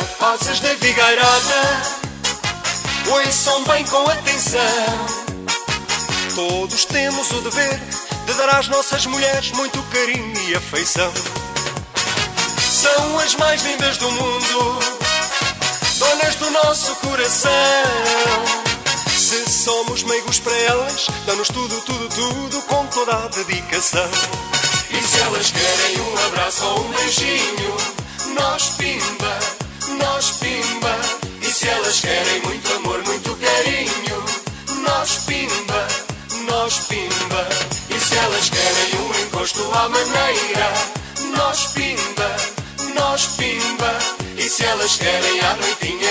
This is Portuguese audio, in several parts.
Rapazes da Vigairada, ouçam bem com atenção. Todos temos o dever de dar às nossas mulheres muito carinho e afeição. São as mais lindas do mundo, donas do nosso coração. Se somos meigos para elas, damos tudo, tudo, tudo com toda a dedicação. E se elas querem um abraço ou um beijinho, nós pimba, nós pimba, nós pimba. E se elas querem um encosto à maneira, nós pimba, nós pimba. E se elas querem à noitinha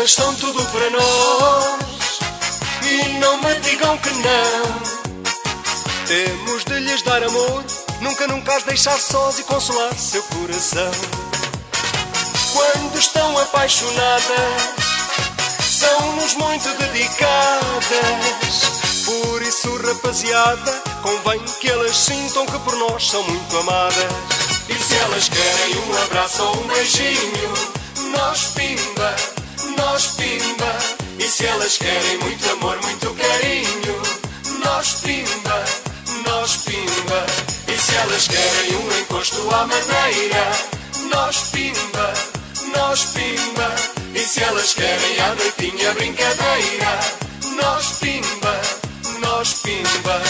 Elas são tudo para nós e não me digam que não. Temos de lhes dar amor, nunca, nunca as deixar sós e consolar seu coração. Quando estão apaixonadas, são-nos muito dedicadas. Por isso, rapaziada, convém que elas sintam que por nós são muito amadas. E se elas querem um abraço ou um beijinho, nós pimba, nós pimba. E se elas querem muito amor, muito carinho, nós pimba, nós pimba. E se elas querem um encosto à maneira, nós pimba, nós pimba. E se elas querem à noitinha brincadeira, nós pimba, nós pimba.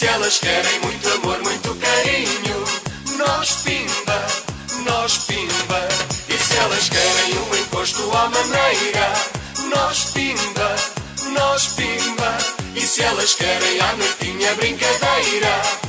Se elas querem muito amor, muito carinho, nós pimba, nós pimba. E se elas querem um encosto à maneira, nós pimba, nós pimba. E se elas querem à noitinha brincadeira,